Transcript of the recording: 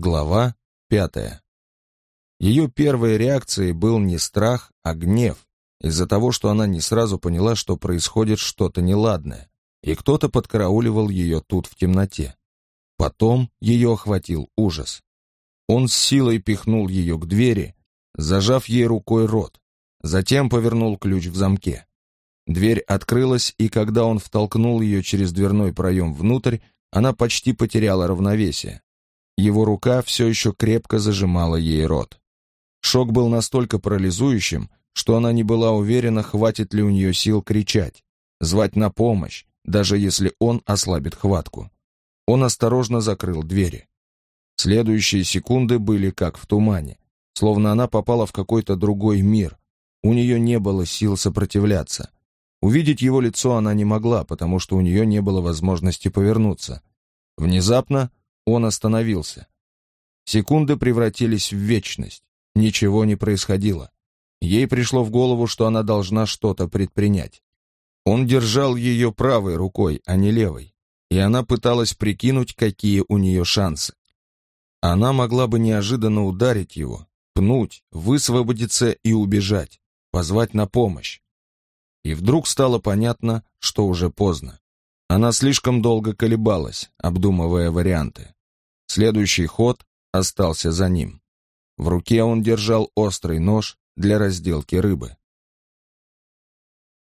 Глава пятая. Ее первой реакцией был не страх, а гнев, из-за того, что она не сразу поняла, что происходит что-то неладное, и кто-то подкарауливал ее тут в темноте. Потом ее охватил ужас. Он с силой пихнул ее к двери, зажав ей рукой рот, затем повернул ключ в замке. Дверь открылась, и когда он втолкнул ее через дверной проем внутрь, она почти потеряла равновесие. Его рука все еще крепко зажимала ей рот. Шок был настолько парализующим, что она не была уверена, хватит ли у нее сил кричать, звать на помощь, даже если он ослабит хватку. Он осторожно закрыл двери. Следующие секунды были как в тумане, словно она попала в какой-то другой мир. У нее не было сил сопротивляться. Увидеть его лицо она не могла, потому что у нее не было возможности повернуться. Внезапно он остановился. Секунды превратились в вечность. Ничего не происходило. Ей пришло в голову, что она должна что-то предпринять. Он держал ее правой рукой, а не левой, и она пыталась прикинуть, какие у нее шансы. Она могла бы неожиданно ударить его, пнуть, высвободиться и убежать, позвать на помощь. И вдруг стало понятно, что уже поздно. Она слишком долго колебалась, обдумывая варианты. Следующий ход остался за ним. В руке он держал острый нож для разделки рыбы.